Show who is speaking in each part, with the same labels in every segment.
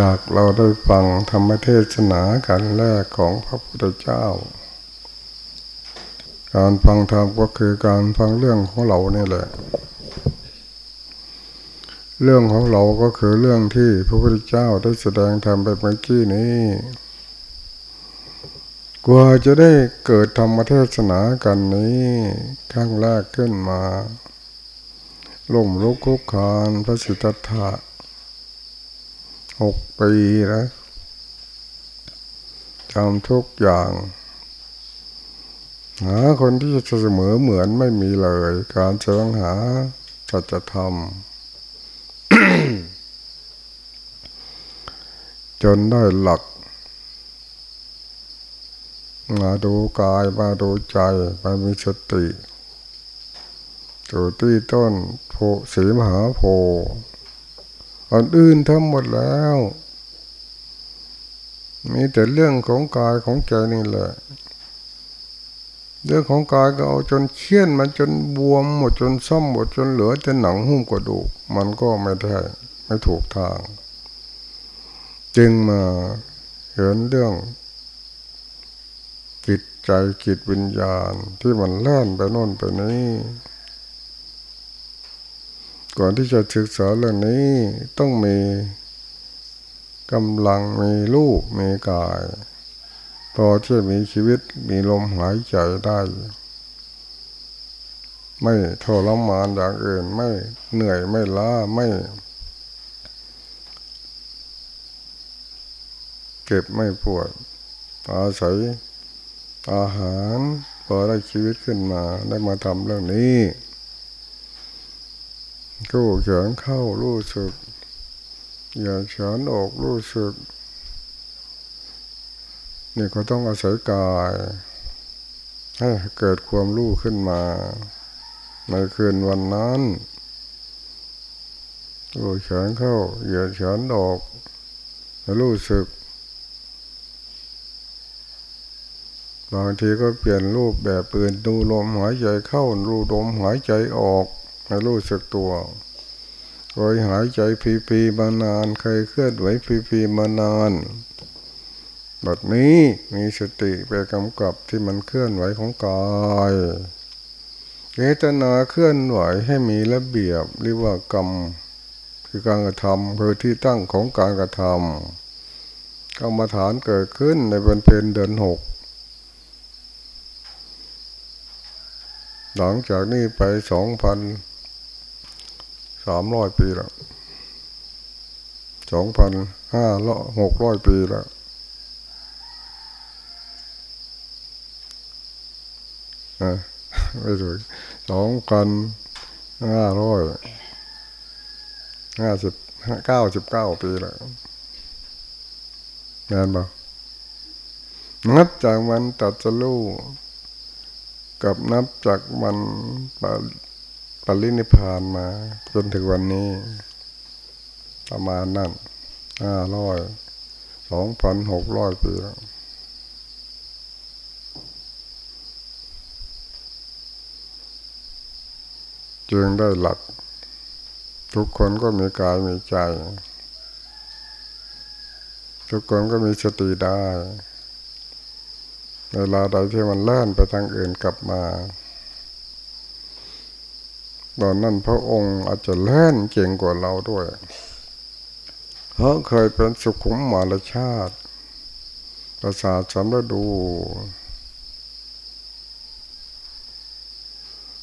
Speaker 1: จากเราได้ฟังธรรมเทศนาการแรกของพระพุทธเจ้า การฟังธรรมก็คือการฟังเรื่องของเราเนี่แหละ เรื่องของเราก็คือเรื่องที่พระพุทธเจ้าได้แสดงธรรมไปเมื่อกี้นี้กว่าจะได้เกิดธรรมเทศนากันนี้ครั้งแรกขึ้นมาล่มลุกคุกคานพระสิทธัตถะ หกปีนะทำทุกอย่างหาคนที่จะเสมอเหมือนไม่มีเลย การเสวงหาสัจธรรม จนได้หลัก มาดูกายมาดูใจมามีสติตัวที่ต้นโพสีมหาโพ อันอื่นทั้งหมดแล้ว มีแต่เรื่องของกายของใจนี่แหละ เรื่องของกายก็เอาจนเคี่ยนมันจนบวมหมดจนซ่อมหมดจนเหลือแต่หนังหุ้มกระดูก มันก็ไม่ได้ไม่ถูกทาง จึงมาเห็นเรื่องจิตใจจิตวิญญาณที่มันเล่นไปโน่นไปนี้ ก่อนที่จะศึกษาเรื่องนี้ต้องมีกำลังมีรูปมีกาย พอที่มีชีวิตมีลมหายใจได้ ไม่ทรมานอย่างอื่นไม่เหนื่อยไม่ล้าไม่ เก็บไม่ปวด อาศัยอาหารพอได้ชีวิตขึ้นมาได้มาทำเรื่องนี้ กู้เฉินเข้ารู้สึก อย่าเฉินออกรู้สึก นี่ก็ต้องอาศัยกาย ให้เกิดความรู้ขึ้นมา ในคืนวันนั้นรู้เฉินเข้า อย่าเฉินออกรู้สึกบางทีก็เปลี่ยนรูปแบบปืนดูลมหายใจเข้าดูลมหายใจออก ให้รู้สึกตัวเคยหายใจพีพีมานานเคยเคลื่อนไหวพีพีมานานแบบนี้มีสติไปกำกับที่มันเคลื่อนไหวของกายเจตนาเคลื่อนไหวให้มีระเบียบเรียกว่ากรรมคือการกระทำคือที่ตั้งของการกระทำกรรมฐานเกิดขึ้นในวันเพ็ญเดือนหกหลังจากนี้ไปสองพัน สามร้อยปีแล้วสองพันห้าร้อยหกร้อยปีแล้วไม่ถูกสองพันห้าร้อยห้าสิบเก้าสิบเก้าปีแล้วงานบ่นับจากวันตัดสลูกับนับจากวันป ปรินิพานมา จนถึงวันนี้ ประมาณนั่นห้าร้อยสองพันหกร้อยปีแล้วจึงได้หลัก ทุกคนก็มีกายมีใจ ทุกคนก็มีสติได้ เวลาใดที่มันเล่นไปทางอื่นกลับมา ตอนนั้นพระองค์อาจจะเล่นเก่งกว่าเราด้วย เพราะเคยเป็นสุขุมมารชาติ ประสาทสำรดู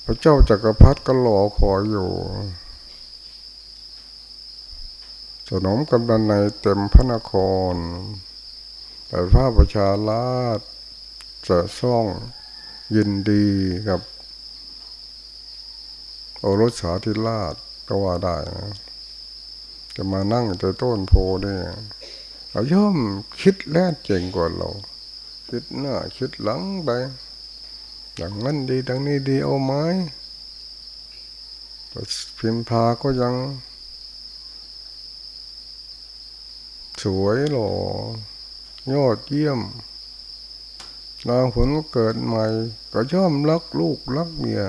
Speaker 1: พระเจ้าจักรพรรดิก็หล่อคออยู่สนมกำลังในเต็มพระนคร แต่พระประชาลาดจะซ่องยินดีกับ โอรสสาธิราชก็ว่าได้นะจะมานั่งแต่ต้นโพนี่เราย่อมคิดแล่เก่งกว่าเรา คิดหน้าคิดหลังไปอย่างนั้นดีดังนี้ดีเอาไหมพิมพาก็ยัง สวยหล่อยอดเยี่ยมนางผลก็เกิดใหม่ ก็ย่อมรักลูกรักเมีย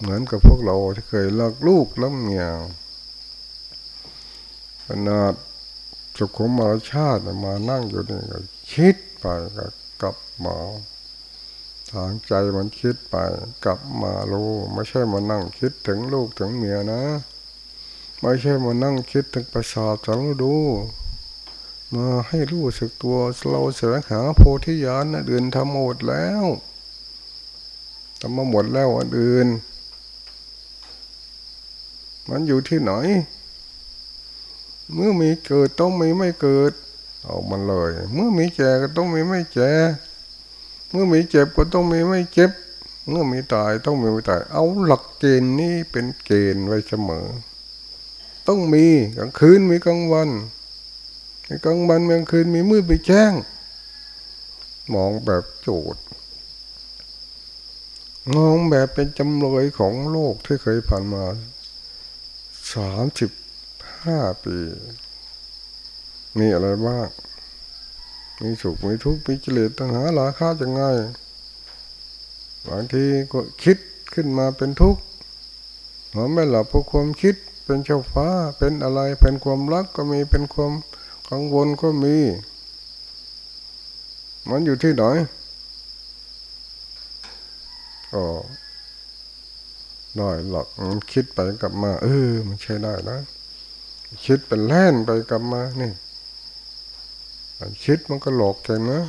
Speaker 1: เหมือนกับพวกเราที่เคยลักลูกลักเมียขนาดสุขุมารชาติมานั่งอยู่นี่ก็คิดไปก็กลับมาทางใจมันคิดไป กลับมารู้ไม่ใช่มานั่งคิดถึงลูกถึงเมียนะ ไม่ใช่มานั่งคิดถึงประสาทสังดูมาให้รู้สึกตัวเราเสวงหาโพธิญาณนะเดินทำหมดแล้วทำมาหมดแล้วอันอื่น มันอยู่ที่ไหน เมื่อมีเกิดต้องมีไม่เกิดเอามันเลย เมื่อมีแก่ก็ต้องมีไม่แก่เมื่อมีเจ็บก็ต้องมีไม่เจ็บ เมื่อมีตายต้องมีไม่ตาย เอาหลักเกณฑ์นี้เป็นเกณฑ์ไว้เสมอ ต้องมีกลางคืนมีกลางวันกลางวันกลางคืนมีมืดมีแจ้ง มองแบบโจทย์มองแบบเป็นจำเลยของโลกที่เคยผ่านมา สามสิบห้าปี มีอะไรบ้าง มีสุข มีทุกข์ มีกิเลสตัณหาราคะจะง่ายบางทีก็คิดขึ้นมาเป็นทุกข์หัวไม่หลับเพราะความคิดเป็นเจ้าฟ้าเป็นอะไรเป็นความรักก็มีเป็นความกังวลก็มี มันอยู่ที่ไหนก็ ได้หลักคิดไปกลับมา เออ มันใช้ได้นะ คิดเป็นแล่นไปกลับมานี่คิดมันก็หลอกกันนะ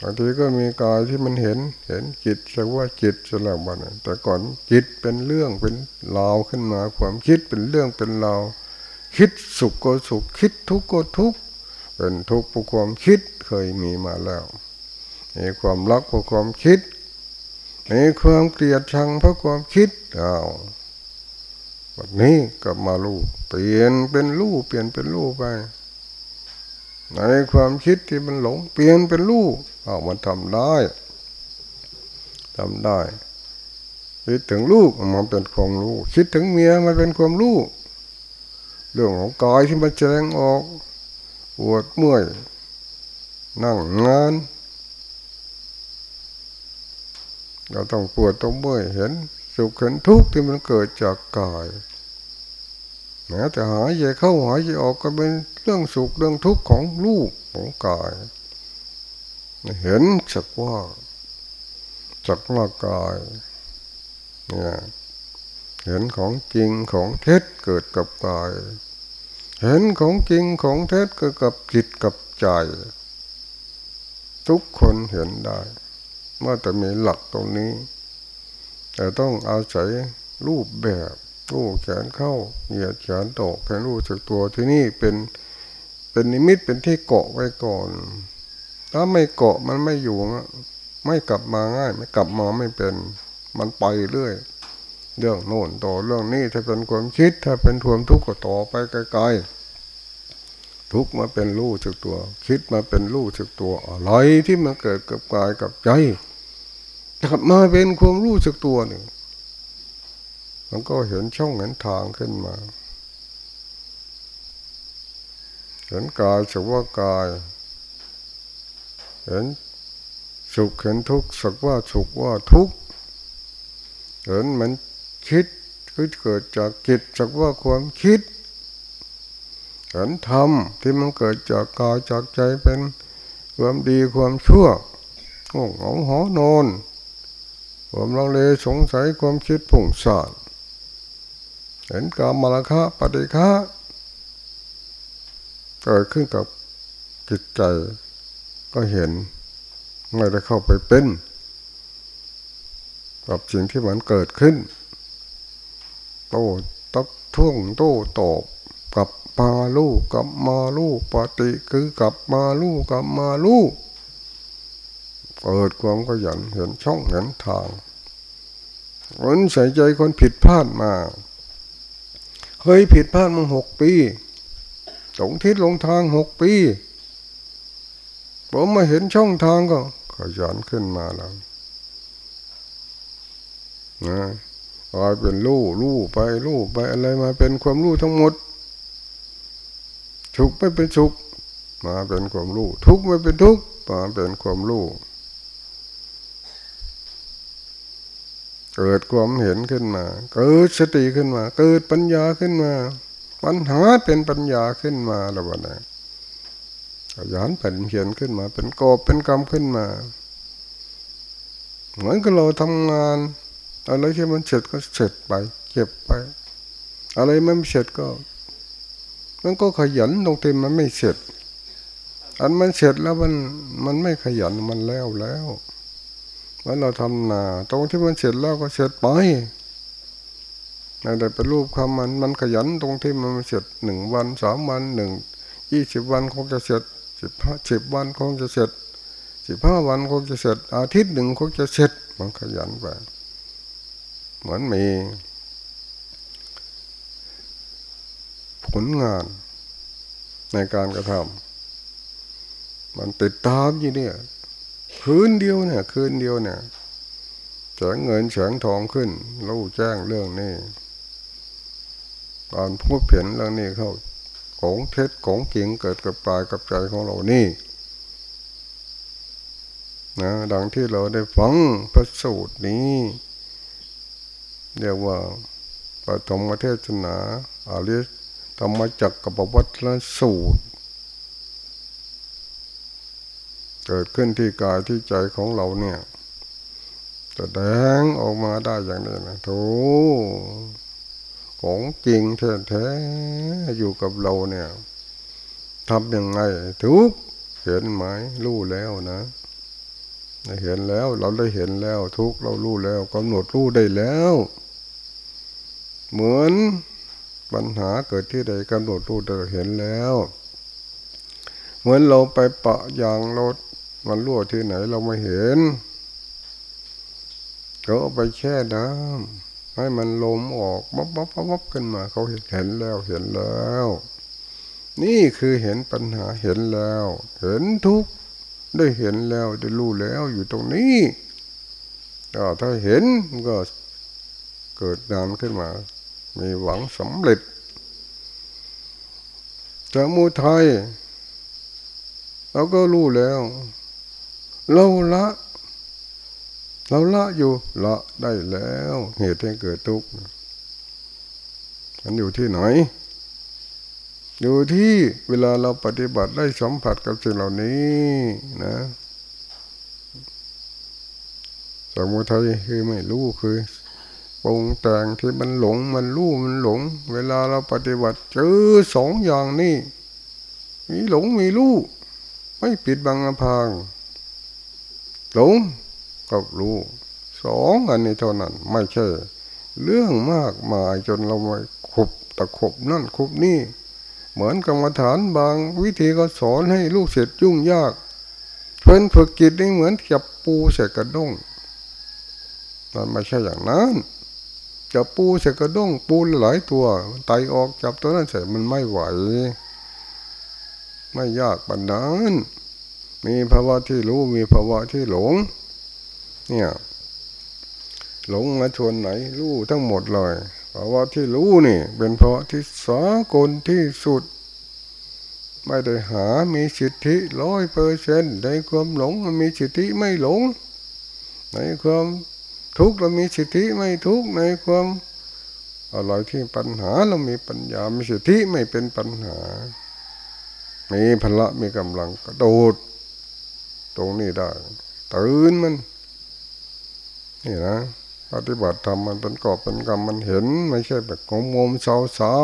Speaker 1: บางทีก็มีกายที่มันเห็น เห็นจิตแตว่าจิตสลับมันแต่ก่อนจิตเป็นเรื่องเป็นราวขึ้นมา ความคิดเป็นเรื่องเป็นราวคิดสุขก็สุขคิดทุกข์ก็ทุกข์เป็นทุกข์เพราะความคิดเคยมีมาแล้วมีความรักเพราะความคิด มีความเกลียดชังเพราะความคิดอ้าววันนี้กลับมาลู่เปลี่ยนเป็นลู่เปลี่ยนเป็นลู่ไป ในความคิดที่มันหลง เปลี่ยนเป็นรู้เอามันทำได้ทำได้คิดถึงลูกมันเป็นความรู้ คิดถึงเมียมันเป็นความรู้ เรื่องของกายที่มันแสดงออกปวดเมื่อยนั่งงาน เราต้องปวดต้องเมื่อยเห็น สุขเห็นทุกข์ที่มันเกิดจากกายแม้แต่หายใจเข้าหายใจออกก็เป็นเรื่องสุขเรื่องทุกข์ของลูกของกาย เห็นสักว่าสักว่ากายเนี่ยเห็นของจริงของเท็จเกิดกับกาย เห็นของจริงของเท็จเกิดกับจิตกับใจ ทุกคนเห็นได้ เมื่อแต่มีหลักตรงนี้ แต่ต้องอาศัยรูปแบบรู้แขนเข้าเหยียดแขนตกให้รู้จากตัวที่นี่เป็นเป็นนิมิตเป็นที่เกาะไว้ก่อน ถ้าไม่เกาะมันไม่อยู่ไม่กลับมาง่าย ไม่กลับมาไม่เป็น มันไปเรื่อย เรื่องโน่นต่อเรื่องนี้ถ้าเป็นความคิด ถ้าเป็นทวมทุกข์ก็ต่อไปไกลๆทุกมาเป็นรู้จักตัว คิดมาเป็นรู้จักตัวอะไรที่มาเกิดกับกายกับใจ กลับมาเป็นความรู้จักตัวหนึ่ง มันก็เห็นช่องเห็นทางขึ้นมา เห็นกายสักว่ากาย เห็นสุขเห็นทุกข์สักว่าสุขว่าทุกข์ เห็นมันคิดคือเกิดจากจิตสักว่าความคิด เห็นธรรมที่มันเกิดจากกายจากใจเป็นความดีความชั่วงงงหอนอน ความลังเลสงสัยความคิดผงสานเห็นกามรคะปฏิฆะเกิดขึ้นกับจิตใจก็เห็นไม่ได้เข้าไปเป็นกับสิ่งที่มันเกิดขึ้น โตตักท่วงโตตอบกับมาลูกกับมาลูกปฏิคือกับมาลูกกับมาลูก เปิดความก็ยันเห็นช่องเห็นทางคนใส่ใจคนผิดพลาดมาเคยผิดพลาดมาหกปีสงทิศลงทางหกปีผมมาเห็นช่องทางก็ขยันขึ้นมาแล้วนะกลายเป็นลู่ลู่ไปลู่ไปอะไรมาเป็นความรู้ทั้งหมดสุขไม่เป็นสุขมาเป็นความรู้ทุกข์ไม่เป็นทุกข์มาเป็นความรู้ เกิดความเห็นขึ้นมา เกิดสติขึ้นมา เกิดปัญญาขึ้นมา ปัญหาเป็นปัญญาขึ้นมาแล้ววันนี้ขยันเป็นเขียนขึ้นมา เป็นกอบเป็นกรรมขึ้นมา เหมือนกับเราทำงาน อะไรที่มันเสร็จก็เสร็จไปเก็บไป อะไรไม่เสร็จก็ มันก็ขยันตรงที่มันไม่เสร็จ อันมันเสร็จแล้วมันมันไม่ขยันมันแล้วแล้ว วันเราทำนา ตรงที่มันเสร็จแล้วก็เสร็จไปอะไรเป็นรูปคำมันมันขยันตรงที่มันเสร็จหนึ่งวันสามวันหนึ่งยี่สิบวันคงจะเสร็จสิบห้าสิบวันคงจะเสร็จสิบห้าวันคงจะเสร็จ อาทิตย์หนึ่งคงจะเสร็จ มันขยันไปเหมือนมี ผลงานในการกระทำมันติดตามอยู่เนี่ย คืนเดียวเนี่ย คืนเดียวเนี่ยแสงเงินแสงทองขึ้นรู้แจ้งเรื่องนี้การพูดเพียนเรื่องนี้เข้าของเท็จของจริงเกิดกับปลายกับใจของเรานี่นะดังที่เราได้ฟังพระสูตรนี้เรียกว่าปฐมเทศนาอาริธรรมจักรกับวัตรสูตร เกิดขึ้นที่กายที่ใจของเราเนี่ยจะแดงออกมาได้อย่างนี้นะโถของจริงแท้ๆอยู่กับเราเนี่ยทำยังไงทุกเห็นไหมรู้แล้วนะเห็นแล้วเราได้เห็นแล้ว ทุกเรารู้แล้วกำหนดรู้ได้แล้ว เหมือนปัญหาเกิดที่ใดกำหนดรู้ได้เห็นแล้ว เหมือนเราไปปะยางรถ มันรั่วที่ไหนเราไม่เห็นก็ไปแช่น้ำให้มันลมออกบ๊อบบ๊อบบ๊อบขึ้นมา เขาเห็นเห็นแล้วเห็นแล้ว นี่คือเห็นปัญหาเห็นแล้ว เห็นทุกได้เห็นแล้วได้รู้แล้วอยู่ตรงนี้ถ้าเห็นก็เกิดนามขึ้นมา มีหวังสำเร็จสมุทัยเราก็รู้แล้ว เราละ เราละอยู่ละได้แล้ว เหตุให้เกิดทุกข์มันอยู่ที่ไหน อยู่ที่เวลาเราปฏิบัติได้สัมผัสกับสิ่งเหล่านี้นะสมุทัยคือไม่รู้คือปรุงแต่งที่มันหลงมันรู้มันหลง เวลาเราปฏิบัติเจอสองอย่างนี้มีหลงมีรู้ไม่ปิดบังอภาง หลงกับรู้สองอันนี้เท่านั้น ไม่ใช่ เรื่องมากมายจนเราไม่ขบตะขบนั่นขบนี่ เหมือนกรรมฐานบางวิธีก็สอนให้ลูกเสร็จยุ่งยาก เพื่อนฝึกจิตนี่เหมือนจับปูใส่กระด้งมันไม่ใช่อย่างนั้นจับปูใส่กระด้งปูหลายตัวไตออกจับตัวนั้นใส่มันไม่ไหว ไม่ยากปันนั้น มีภาวะที่รู้มีภาวะที่หลง เนี่ย หลงมาชวนไหน รู้ทั้งหมดเลยภาวะที่รู้นี่ เป็นภาวะที่สากลที่สุด ไม่ได้หา มีสิทธิร้อยเปอร์เซนในความหลงมันมีสิทธิไม่หลง ในความทุกข์เรามีสิทธิไม่ทุกข์ในความอะไรที่ปัญหาเรามีปัญญา มีสิทธิไม่เป็นปัญหา มีพละมีกำลังกระโดด ตรงนี้ได้ตื่นมัน นี่นะปฏิบัติธรรมมันเป็นกอบเป็นกรรมมันเห็น ไม่ใช่แบบของมมเศร้าเศร้า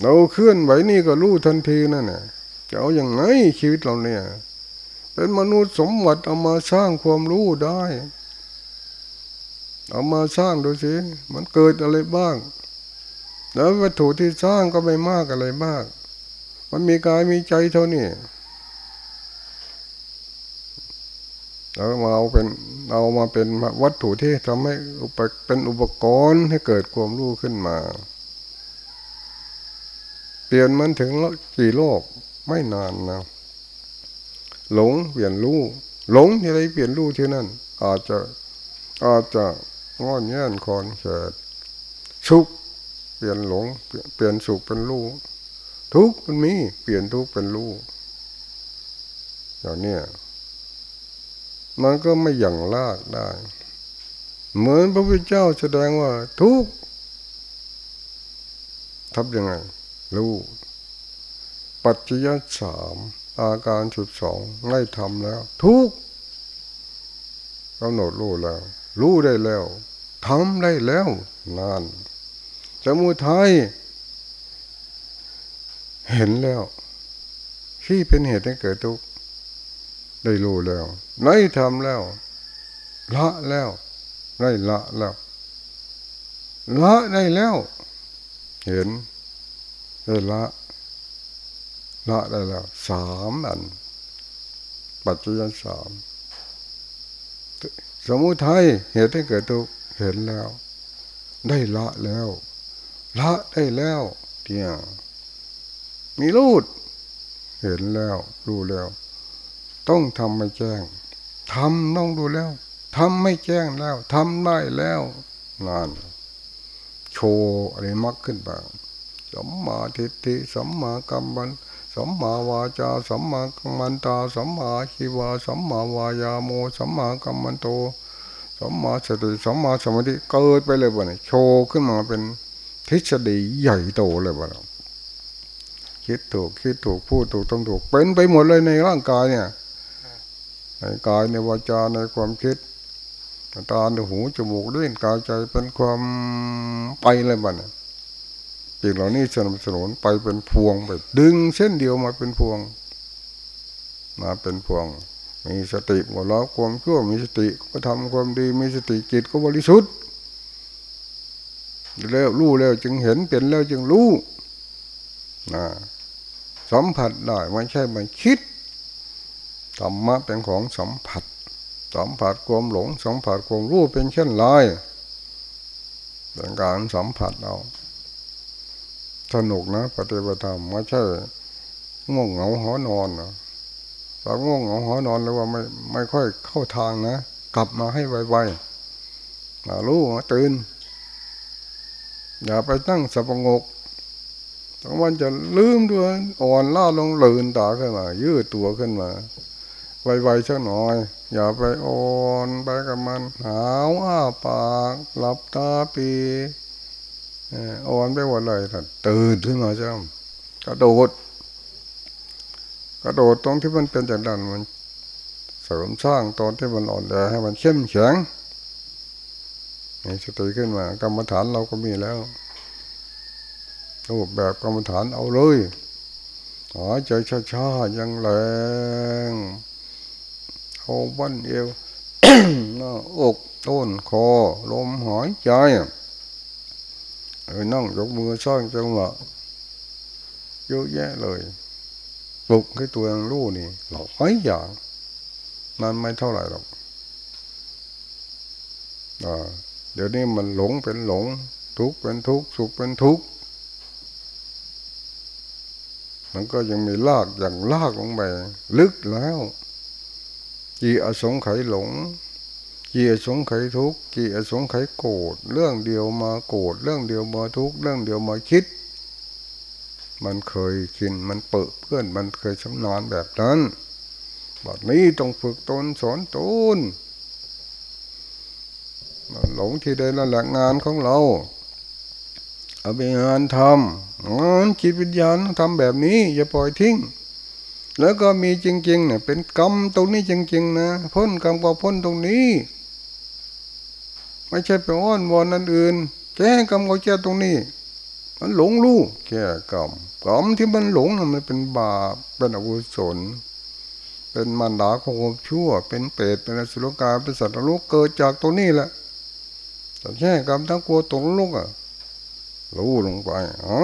Speaker 1: เราเคลื่อนไหวนี่ก็รู้ทันทีนั่นแหละจะเอาอย่างไงชีวิตเราเนี่ย เป็นมนุษย์สมบัติเอามาสร้างความรู้ได้ เอามาสร้างดูสิมันเกิดอะไรบ้าง แล้ววัตถุที่สร้างก็ไม่มากอะไรมาก มันมีกายมีใจเท่านี้ เรามาเอาเป็นเอามาเป็นวัตถุที่ทำให้เป็นอุปกรณ์ให้เกิดความรู้ขึ้นมา เปลี่ยนมันถึงกี่โลกไม่นานนะหลงเปลี่ยนรู้หลงที่ไรเปลี่ยนรู้ที่นั่น อาจจะอาจจะงอนแง่นคอนเฉดสุขเปลี่ยนหลง เปลี่ยนสุขเป็นรู้ทุกข์มันมีเปลี่ยนทุกข์เป็นรู้อย่างนี้ มันก็ไม่อย่างลากได้ เหมือนพระพุทธเจ้าแสดงว่า ทุกทำยังไง รู้ ปัจจัยสามอาการสิบสองง่ายทำแล้ว ทุกกำหนดรู้แล้ว รู้ได้แล้วทำได้แล้วนานสมุทัยเห็นแล้วที่เป็นเหตุให้เกิดทุกข์ ได้รู้แล้วได้ทำแล้ว ละแล้ว ได้ละแล้ว ละได้แล้ว เห็นได้ละ ละได้แล้วสามอัน ปัจจัยสามสมุทัยเหตุให้เกิดทุกข์เห็นแล้ว ได้ละแล้ว ละได้แล้วเที่ยมีรูด เห็นแล้ว รู้แล้ว ต้องทำไม่แจ้งทำต้องดูแล้วทำไม่แจ้งแล้วทำได้แล้วนานโชว์อะไรมักขึ้นบ้างสัมมาทิฏฐิสัมมากัมมันสัมมาวาจาสัมมากัมมันตาสัมมาชีวาสัมมาวายาโมสัมมากัมมันโตสัมมาสติสัมมาสมาธิเกิดไปเลยบ่เนี่ยโชว์ขึ้นมาเป็นทฤษฎีใหญ่โตเลยบ่เนี่ยคิดถูกคิดถูกพูดถูกต้องถูกเป็นไปหมดเลยในร่างกายเนี่ย กายในวาจาในความคิดตาในหูจมูกด้วยกายใจเป็นความไปเลยบ่เนี่ยสิ่งเหล่านี้สนับสนุนไปเป็นพวงไปดึงเส้นเดียวมาเป็นพวง มาเป็นพวง มีสติหมดแล้วความชั่วมีสติก็ทำความดีมีสติจิตก็บริสุทธิ์แล้วรู้แล้วจึงเห็นเปลี่ยนแล้วจึงรู้นะสัมผัสได้ไม่ใช่มันคิด ธรรมะเป็นของสัมผัส สัมผัสความหลง สัมผัสความรู้เป็นเช่นไรเป็นการสัมผัสเอาสนุกนะปฏิบัติธรรมไม่ใช่ง่วงเหงาหอนอนนะถ้าง่วงเหงาหอนอนแล้วว่าไม่ไม่ค่อยเข้าทางนะ กลับมาให้ไวๆมารู้มาตื่น อย่าไปตั้งสปงกทั้งวันจะลืมด้วยอ่อนล่าลงลืนตาขึ้นมา ยืดตัวขึ้นมา ไวๆสักหน่อย อย่าไปอ่อนไปกับมันหาวอ้าปากหลับตาปีอ่อนไปหมดเลยท่านตื่นขึ้นมาจ้ากระโดด กระโดดตรงที่มันเป็นจากนั้นมัน เสริมสร้างตอนที่มันอ่อนแอให้มันเข้มแข็งมีสติขึ้นมากรรมฐานเราก็มีแล้วรูปแบบกรรมฐานเอาเลยหายใจช้าๆยังแรง เอาบั้นเอวหน้าอกต้นคอลมหายใจเออนั่งยกมือสร้างจังหวะเยอะแยะเลยปลุกให้ตัวรู้นี่หลายอย่างมันไม่เท่าไหร่หรอกเดี๋ยวนี้มันหลงเป็นหลง ทุกเป็นทุกสุขเป็นทุกมันก็ยังมีลากอย่างลากลงไป ลึกแล้ว จีอสงไขยหลงกี่อสงไขยทุกข์กี่อสงไขยโกรธเรื่องเดียวมาโกรธเรื่องเดียวมาทุกข์เรื่องเดียวมาคิด มันเคยกินมันเปิดเพื่อนมันเคยชำนาญแบบนั้นบัดนี้ต้องฝึกตนสอนตนหลงที่ใดนั่นแหละงานของเราเอาไปงานทำงานจิตวิญญาณทำแบบนี้ อย่าปล่อยทิ้ง แล้วก็มีจริงๆเนี่ยเป็นกรรมตรงนี้จริง ๆ นะพ้นกรรมก็พ้นตรงนี้ ไม่ใช่ไปอ้อนวอนนั่นอื่นแก้กรรมก็แก้ตรงนี้ มันหลงรู้แก้กรรมกรรมที่มันหลงมันเป็นบาปเป็นอกุศลเป็นมันดาของความชั่ว เป็นเปรตเป็นสุรกาเป็นสัตว์นรกเกิดจากตรงนี้แหละแต่แค่กรรมทั้งกลัวตกลุกอะรู้ลงไปอ้า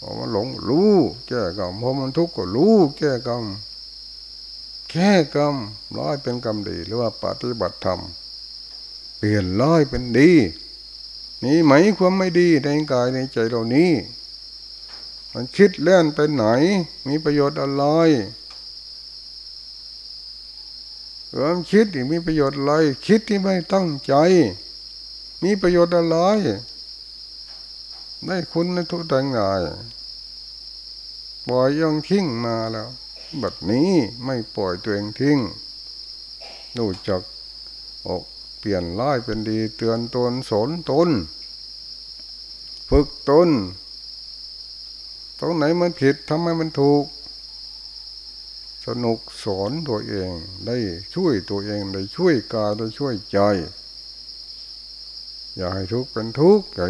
Speaker 1: พอมันหลงรู้แก้กรรมพอมันทุกข์ก็รู้แก้กรรมแก้กรรมร้อยเป็นกรรมดี หรือว่าปฏิบัติธรรมเปลี่ยนร้ายเป็นดีมีไหมความไม่ดีในกายในใจเรานี้ มันคิดเล่นไปไหน มีประโยชน์อะไรความคิดที่มีประโยชน์อะไร คิดที่ไม่ตั้งใจ มีประโยชน์อะไร ได้คุณในทุกทางงายปล่อยยังทิ้งมาแล้วแบบนี้ไม่ปล่อยตัวเองทิ้งรู้จักอกเปลี่ยนร้ายเป็นดีเตือนตนสนตน ฝึกตน ตรงไหนมันผิดทำไมมันถูก สนุกสอนตัวเอง ได้ช่วยตัวเอง ได้ช่วยกายได้ช่วยใจ อย่าให้ทุกข์เป็นทุกข์อย่า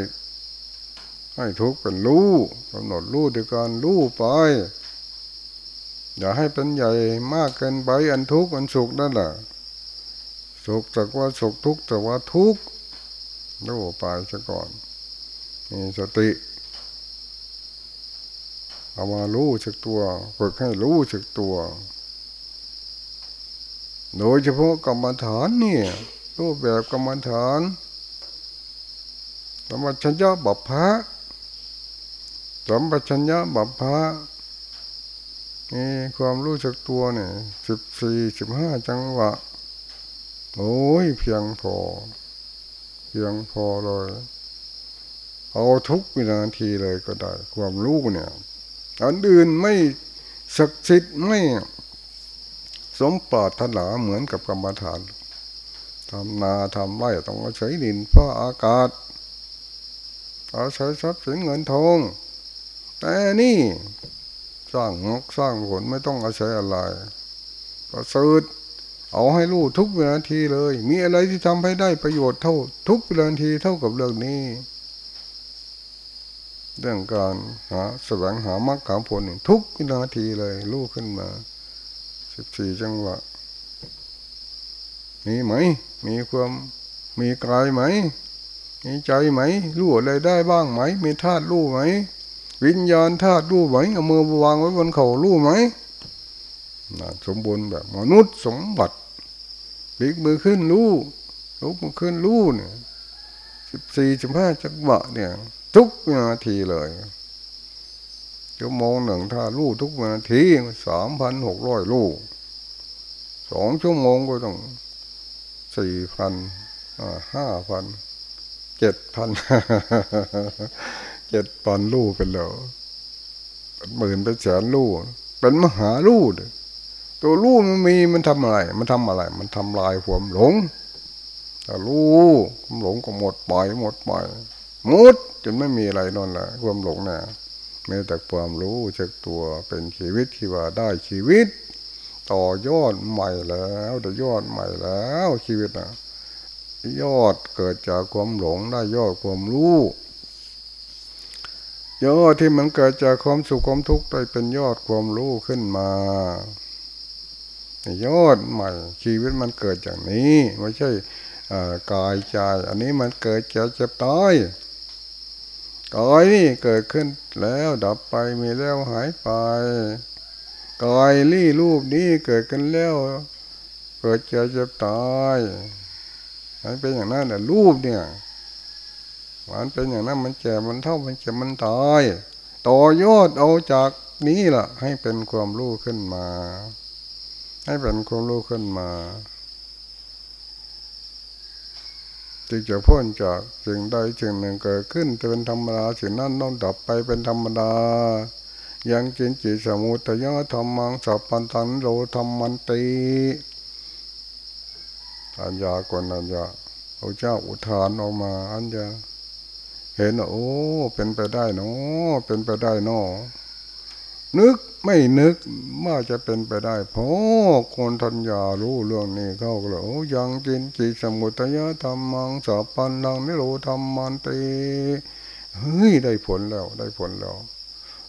Speaker 1: ให้ทุกข์เป็นรู้กำหนดรู้ด้วยการรู้ไป อย่าให้เป็นใหญ่มากเกินไปอันทุกข์อันสุขนั่นแหละสุขจากว่าสุขทุกข์จากว่าทุกข์รู้ไปซะก่อนมีสติเอามารู้สึกตัวฝึกให้รู้สึกตัว โดยเฉพาะกรรมฐานเนี่ยรูปแบบกรรมฐานสมัชัญญาบัพพะ สมัชัญญาบัพพะนี่ความรู้สึกตัวเนี่ยสิบสี่สิบห้าจังหวะ โอ้ยเพียงพอ เพียงพอเลย เอาทุกวินาทีเลยก็ได้ ความรู้เนี่ยอันอื่นไม่ศักดิ์สิทธิ์ไม่สมปรารถนาเหมือนกับกรรมฐานทำนาทำไร่ต้องอาศัยดินฟ้าอากาศอาศัยทรัพย์สินเงินทอง แต่นี่สร้างงกสร้างผลไม่ต้องอาศัยอะไรก็สืดเอาให้รู้ทุกวินาทีเลย มีอะไรที่ทำให้ได้ประโยชน์เท่า ทุกวินาทีเท่ากับเรื่องนี้ เรื่องการหาแสวงหามรรคผาผลทุกวินาทีเลยลูกขึ้นมาสิบสี่จังหวะมีไหม มีความมีกายไหม มีใจไหมรู้อะไรได้บ้างไหม มีธาตุรู้ไหม วิญญาณธาตุรู้ไหมเอามือวางไว้บนเขารู้ไหมสมบูรณ์แบบมนุษย์สมบัติปีกมือขึ้นรู้ลุกมือขึ้นรู้เนี่ยสิบสี่สิบห้าจังหวะเนี่ย ทุกนาทีเลยชั่วโมงหนึ่งถ้าลู่ทุกนาทีสามพันหกร้อยลู่สองชั่วโมงก็ต้องสี่พันห้าพันเจ็ดพัน เจ็ดพันลู่เป็นแล้วหมื่นเป็นแสนลู่เป็นมหาลู่ตัวลู่มันมีมันทำอะไร มันทำอะไร มันทำลายความหลงแต่ลู่ความหลงก็หมดไปหมดไปหมดจนไม่มีอะไรนอนละความหลงเนะ่ะมีแต่ความรู้จักตัวเป็นชีวิตที่ว่าได้ชีวิต ต่อยอดใหม่แล้วแต่ยอดใหม่แล้วชีวิตนะยอดเกิดจากความหลงได้ยอดความรู้ ยอดที่มันเกิดจากความสุขความทุกข์ได้เป็นยอดความรู้ขึ้นมายอดใหม่ ชีวิตมันเกิดจากนี้ไม่ใช่กายใจอันนี้มันเกิดจากเจ็บตายกายนี่เกิดขึ้นแล้วดับไปมีแล้วหายไปกายรี่รูปนี้เกิดกันแล้ว เกิดเจ็บจะตายมันเป็นอย่างนั้นแหละรูปเนี่ย มันเป็นอย่างนั้นมันเจ็บมันเท่ามันเจ็บมันตายต่อยอดเอาจากนี้ล่ะ ให้เป็นความรู้ขึ้นมา ให้เป็นความรู้ขึ้นมาจึงจะพ้นจากสิ่งใดสิ่งหนึ่งเกิดขึ้นเป็นธรรมดาสิ่งนั้นต้องดับไปเป็นธรรมดา ยังจินจิตสมุทยะธรรมังสัพพันตันโรธรรมันติอัญญากนัญญาพระเจ้าอุทานออกมาอัญญา เห็นโอ้ เป็นไปได้เนาะเป็นไปได้เนาะนึกไม่นึกว่าจะเป็นไปได้เพราะคนทัญญารู้เรื่องนี้เข้าก็เลยโอ้ยังจินจิสมุทยธรรมังสัพพันธังนิโรธรรมมันตีเฮ้ยได้ผลแล้วได้ผลแล้ว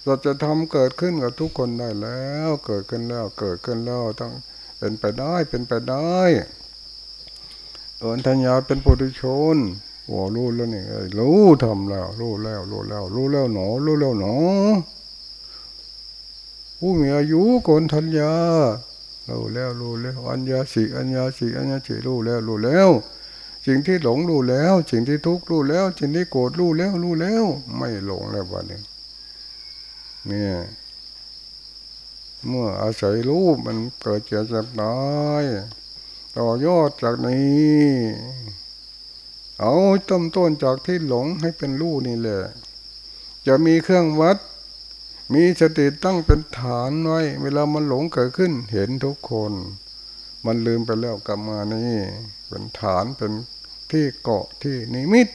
Speaker 1: เราจะทำเกิดขึ้นกับทุกคนได้แล้ว เกิดขึ้นแล้วเกิดขึ้นแล้วต้องเป็นไปได้เป็นไปได้เอินทัญญาเป็นปุถุชน โอ้รู้แล้วนี่รู้ทำแล้ว รู้แล้ว รู้แล้ว รู้แล้วหนอ รู้แล้วหนอ ผู้มีอายุโกนทัญญารู้แล้วรู้แล้วอัญญาสิอัญญาสิอัญญาสิรู้แล้วรู้แล้วสิ่งที่หลงรู้แล้วสิ่งที่ทุกข์รู้แล้วสิ่งที่โกรธรู้แล้วรู้แล้ว ไม่หลงแล้ววันนี้เนี่ยเมื่ออาศัยรูปมันเกิดเจ็บจ็บตายต่อยอดจากนี้ เอาต้นต้นจากที่หลงให้เป็นรูนี่แหละจะมีเครื่องวัด มีสติตั้งเป็นฐานไว้ เวลามันหลงเกิดขึ้น เห็นทุกคน มันลืมไปแล้วกลับมานี่ เป็นฐานเป็นที่เกาะที่นิมิต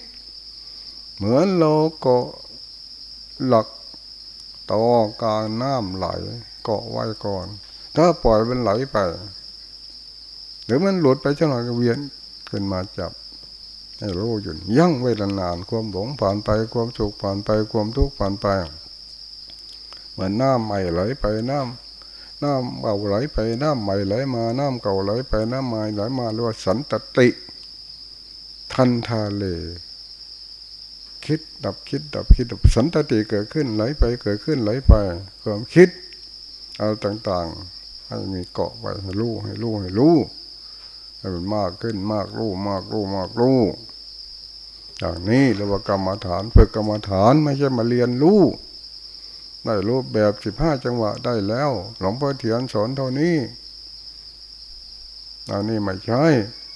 Speaker 1: เหมือนเราเกาะหลักต่อการน้ำไหลเกาะไว้ก่อน ถ้าปล่อยมันไหลไป หรือมันหลุดไปเจ้าหน่อยก็เวียนขึ้นมาจับ รู้อยู่ยั่งเวลานานความหลงผ่านไปความสุขผ่านไปความทุกข์ผ่านไป เหมือนน้ำใหม่ไหลไปน้ำน้ำเก่าไหลไปน้ำใหม่ไหลมาน้ำเก่าไหลไปน้ำใหม่ไหลมาเรียกว่าสันตติ ทันทาเล คิดดับคิดดับคิดดับสันตติเกิดขึ้นไหลไปเกิดขึ้นไหลไป ความคิดเอาต่างๆ ให้มีเกาะไว้ให้รู้ให้รู้ให้รู้ให้มันมากขึ้นมากรู้มากรู้มากรู้ อย่างนี้เรียกว่ากรรมฐานฝึกกรรมฐานไม่ใช่มาเรียนรู้ได้รูปแบบสิบห้าจังหวะได้แล้ว หลวงพ่อเถียนสอนเท่านี้อันนี้ไม่ใช่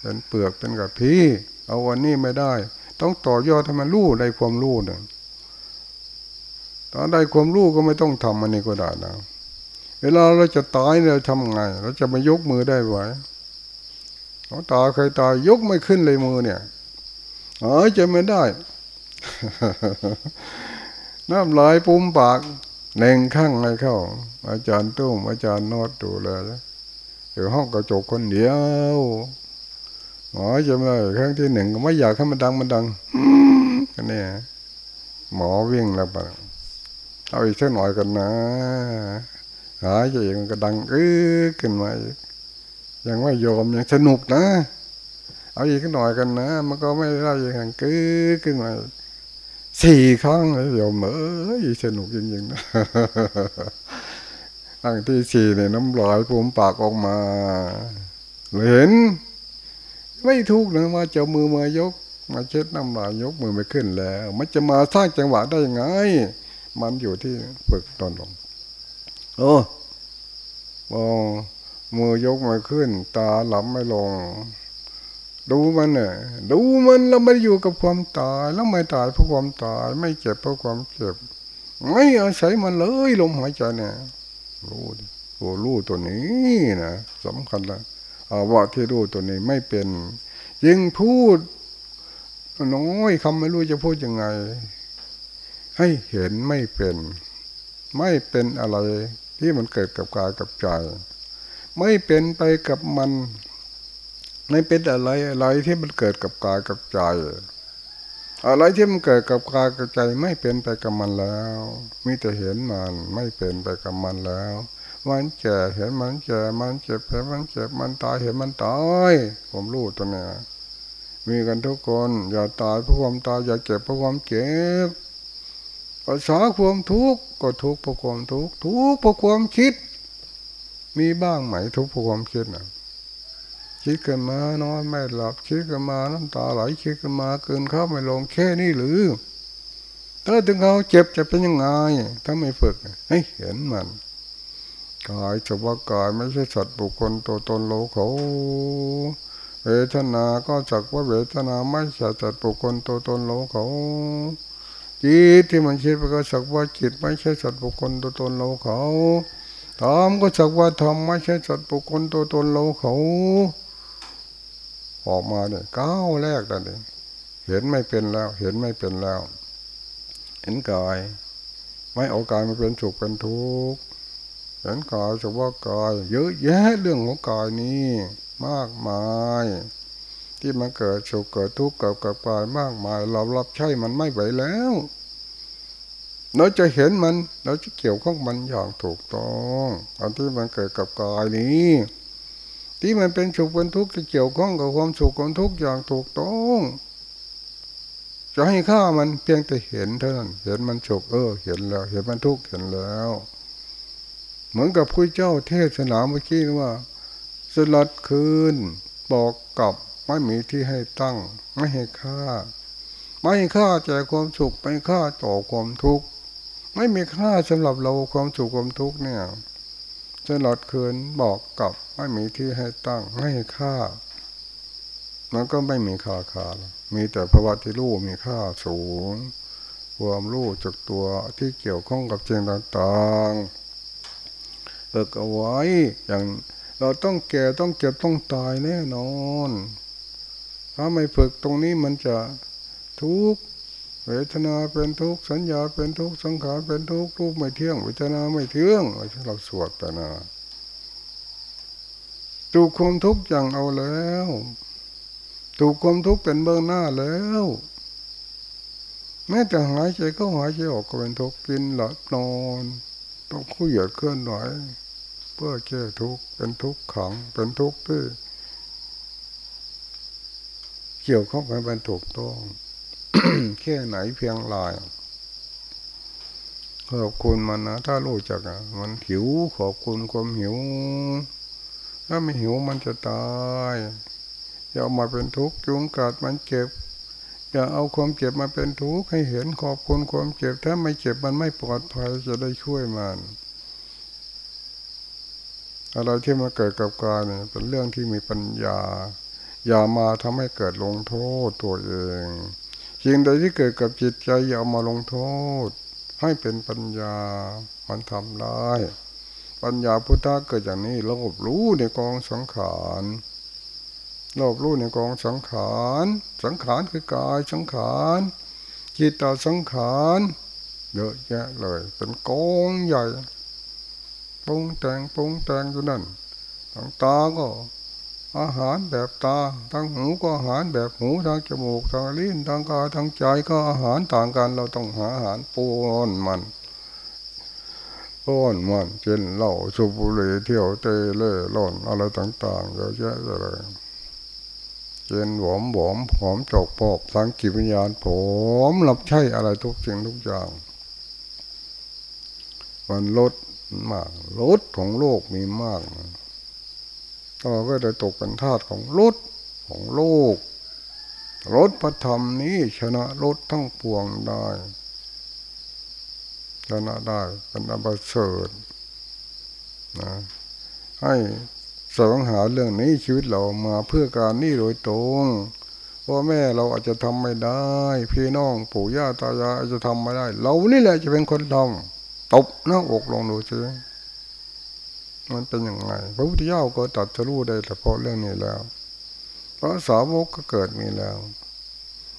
Speaker 1: เป็นเปลือกเป็นกับพี่เอาวันนี้ไม่ได้ ต้องต่อยอดให้มันรู้ได้ความรู้เนี่ยตอนได้ความรู้ก็ไม่ต้องทำอันนี้ก็ได้นะเวลาเราจะตายเราทำไง เราจะมายกมือได้ไหมเขาตาใครตายยกไม่ขึ้นเลยมือเนี่ย เออจะไม่ได้ น้ำลายปุ่มปากเน่งข้างอะไรเข้า อาจารย์ตุ้มอาจารย์นอดดูเลยอยู่ห้องกระจกคนเดียวหมอจะไม่ได้ครั้งที่หนึ่งก็ไม่อยากให้มันดังมันดังกันเนี่ยหมอวิ่งแล้วปะเอาอีกสักหน่อยกันนะหายใจมันก็ดังเออขึ้นมายังไม่ยอมยังสนุกนะ เอาอีกหน่อยกันนะ มันก็ไม่ได้ยังกือขึ้นมาสี่ครั้งแล้วยมเออสนุกจริงๆนะตั้งที่สี่เนี่ยน้ำลายผมปากออกมาเห็น ไม่ทุกนะมาจะมือมายก มาเช็ดน้ำลายยกมือไม่ขึ้นแล้ว มันจะมาสร้างจังหวะได้ยังไง มันอยู่ที่ฝึกตอนลงโอ้มองมือยกมาขึ้น ตาหลับไม่ลง ดูมันเนี่ยดูมันแล้วไม่อยู่กับความตายแล้วไม่ตายเพราะความตาย ไม่เจ็บเพราะความเจ็บ ไม่อาศัยมันเลยลมหายใจเนี่ยรู้ตัวรู้ตัวนี้นะสำคัญล้วอาวะที่รู้ตัวนี้ไม่เป็น ยิ่งพูดน้อยคำไม่รู้จะพูดยังไง ให้เห็นไม่เป็น ไม่เป็นอะไรที่มันเกิดกับกายกับใจ ไม่เป็นไปกับมัน ไม่เป็นอะไรอะไรที่มันเกิดกับกายกับใจอะไรที่มันเกิดกับกายกับใจไม่เป็นไปกับมันแล้ว มีแต่เห็นมันไม่เป็นไปกับมันแล้วมันแก่เห็นมันแก่มันเจ็บเห็นมันเจ็บมันตายเห็นมันตายผมรู้ตัวเนี้ยมีกันทุกคนอย่าตายเพราะความตายอย่าเจ็บเพราะความเจ็บภาษาความทุกข์ก็ทุกข์เพราะความทุกข์ทุกข์เพราะความคิด มีบ้างไหมทุกข์เพราะความคิดนะ คิดกันมานอนไม่หลับคิดกันมาน้ำตาไหลคิดกันมาเกินข้าไม่ลงแค่นี้หรือถ้าถึงเขาเจ็บจะเป็นยังไงถ้าไม่ฝึกให้เห็นมันกายจะว่ากายไม่ใช่สัตว์บุคคลตัวตนโลเขาเวทนาก็จักว่าเวทนาไม่ใช่สัตว์บุคคลตัวตนโลเขาจิตที่มันคิดก็สักว่าจิตไม่ใช่สัตว์บุคคลตัวตนโลเขาธรรมก็สักว่าธรรมไม่ใช่สัตว์บุคคลตัวตนโลเขา ออกมาเนี่ยก้าวแรกนั่นเองเห็นไม่เป็นแล้ว เห็นไม่เป็นแล้ว เห็นกาย ไม่เอากายมาเป็นสุขเป็นทุกข์เห็นกายเฉพาะกายเยอะแยะเรื่องของกายนี้มากมาย ที่มันเกิดสุขเกิดทุกข์เกิดกับกายมากมาย เรารับใช้มันไม่ไหวแล้วเราจะเห็นมัน เราจะเกี่ยวข้องมันอย่างถูกต้องอันที่มันเกิดกับกายนี้ ที่มันเป็นสุขเป็นทุกข์จะเกี่ยวข้องกับความสุขความทุกข์อย่างถูกต้องจะให้ค่ามันเพียงแต่เห็นเท่านั้น เห็นมันสุขเออ เห็นแล้ว เห็นมันทุกข์เห็นแล้ว เหมือนกับผู้เจ้าเทศนาเมื่อกี้ว่า สลัดคืน บอกกับไม่มีที่ให้ตั้ง ไม่ให้ค่า ไม่ให้ค่าแจกความสุขไม่ค่าต่อความทุกข์ไม่มีค่าสำหรับเราความสุขความทุกข์เนี่ย สลัดคืนบอกกับไม่มีที่ให้ตั้งไม่ให้ค่า มันก็ไม่มีค่าค่ามีแต่ภาวะที่รู้มีค่าสูงความรู้จากตัวที่เกี่ยวข้องกับเจงต่างๆฝึกเอาไว้อย่างเราต้องแก่ต้องเจ็บต้องตายแน่นอน ถ้าไม่ฝึกตรงนี้มันจะทุกข์ เวทนาเป็นทุกข์สัญญาเป็นทุกข์สังขารเป็นทุกข์รูปไม่เที่ยงเวทนาไม่เที่ยงเราสวดไปนะถูกความทุกข์อย่างเอาแล้วถูกความทุกข์เป็นเบื้องหน้าแล้ว แม้แต่หายใจก็หายใจออกก็เป็นทุกข์กินหลับนอนต้องคุยเหยียดเคลื่อนไหวเพื่อแก้ทุกข์เป็นทุกข์ขังเป็นทุกข์ที่เกี่ยวข้องกันเป็นถูกต้อง แค่ไหนเพียงลายขอบคุณมันนะถ้ารู้จักอะมันหิวขอบคุณความหิว ถ้าไม่หิวมันจะตายอย่าเอามาเป็นทุกข์จุงกัดมันเจ็บอย่าเอาความเจ็บมาเป็นทุกข์ให้เห็นขอบคุณความเจ็บ ถ้าไม่เจ็บมันไม่ปลอดภัยจะได้ช่วยมันอะไรที่มาเกิดกับกายเนี่ยเป็นเรื่องที่มีปัญญา อย่ามาทำให้เกิดลงโทษตัวเอง สิ่งใดที่เกิดกับจิตใจอย่าเอามาลงโทษ ให้เป็นปัญญามันทำได้ปัญญาพุทธะเกิดอย่างนี้ระบรู้ในกองสังขารรอบรู้ในกองสังขาร สังขารคือกายสังขารจิตตสังขารเยอะแยะเลย เป็นกองใหญ่ปรุงแต่งปรุงแต่งอยู่นั่นทางตาก็ อาหารแบบตาทางหูก็อาหารแบบหูทางจมูกทางลิ้นทางกายทางใจก็อาหารต่างกัน เราต้องหาอาหารป้อนมันป้อนมันเช่นเหล้าสุบุหรี่เที่ยวเตะเล่ร่อนอะไรต่างๆเยอะแยะเลยเย็นหอมหอมหอมจกปอบสังกิวิญญาณผมรับใช้อะไรทุกสิ่งทุกอย่างมันลดมากลดของโลกมีมาก ต่อก็จะตกเป็นทาสของลดของโลกลดพระธรรมนี้ชนะลดทั้งปวงได้ชนะได้เป็นอันประเสริฐนะให้สวงหาเรื่องนี้ชีวิตเรามาเพื่อการนี่โดยตรงพ่อแม่เราอาจจะทำไม่ได้ พี่น้องปู่ย่าตายายอาจจะทำไม่ได้ เรานี่แหละจะเป็นคนทำตบหน้าอกลงดูซิ มันเป็นยังไงพระพุทธเจ้าก็ตัดทะลุได้เฉพาะเรื่องนี้แล้วพระสาวกก็เกิดมีแล้ว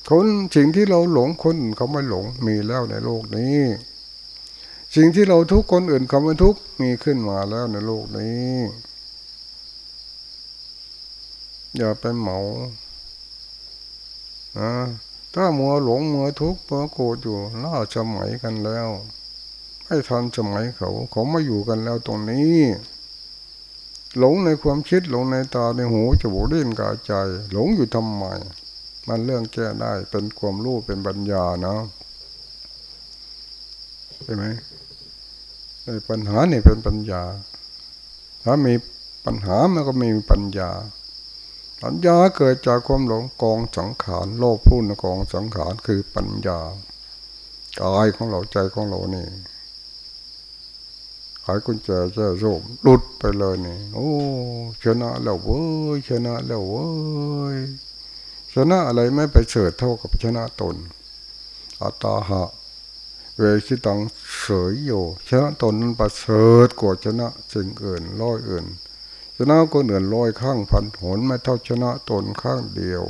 Speaker 1: คนสิ่งที่เราหลงคนเขาไม่หลงมีแล้วในโลกนี้ สิ่งที่เราทุกคนอื่นเขาไม่ทุกมีขึ้นมาแล้วในโลกนี้ อย่าไปเหมานะถ้ามัวหลงมัวทุกข์มัวโกรธอยู่ล่าสมัยกันแล้ว ให้ทันสมัยเขาเขาไมาอยู่กันแล้วตรงนี้ หลงในความคิดหลงในตาในหูจมูกลิ้นกายใจ หลงอยู่ทำไมมันเรื่องแก้ได้เป็นความรู้เป็นปัญญาเนาะใช่ไหมในปัญหานี่เป็นปัญญา ถ้ามีปัญหามันก็มีปัญญา ปัญญาเกิดจากความหลงกองสังขารโลภพูนกองสังขารคือปัญญากายของเราใจของเรานี่ายกุญแจแจ้โมหลุดไปเลยนี่โอ้ชนะแล้วเว้ยชนะแล้วเว้ยชนะอะไรไม่ไปเสดเท่ากับชนะตนอัตตาหะ เวชิตังเสยโยชนะตนนั้นประเสริฐกว่าชนะสิ่งอื่นร้อยอื่น ชนะคนอื่นลอยข้างพันหนไม่เท่าชนะตนข้างเดียว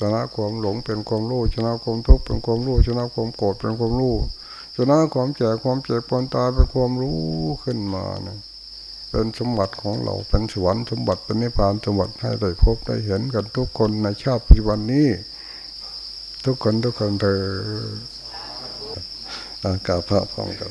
Speaker 1: ชนะความหลงเป็นความรู้ชนะความทุกข์เป็นความรู้ชนะความโกรธเป็นความรู้ ชนะความแก่ความเจ็บความตายเป็นความรู้ขึ้นมานะเป็นสมบัติของเราเป็นสวรรค์สมบัติเป็นนิพพานสมบัติให้ได้พบได้เห็นกันทุกคนในชาติปัจจุบันนี้ ทุกคนทุกคนเธออากาศพระพร้อมกัน